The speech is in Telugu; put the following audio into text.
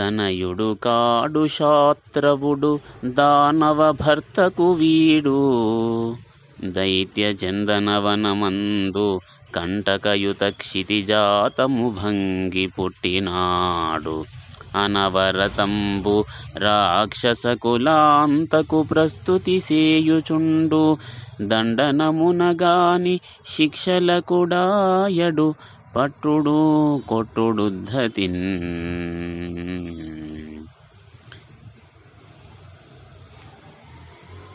తనయుడు కాడు శాత్రవుడు దానవ భర్తకు వీడు. దైత్య చందనవనమందు కంటకయుత క్షితిజాతము భంగి పుట్టినాడు. అనవరతంబు రాక్షస కులాంతకు ప్రస్తుతి సేయుచుండు. దండనమునగాని శిక్షలకుడాయడు పట్టుడు కొట్టుడు ధతిన్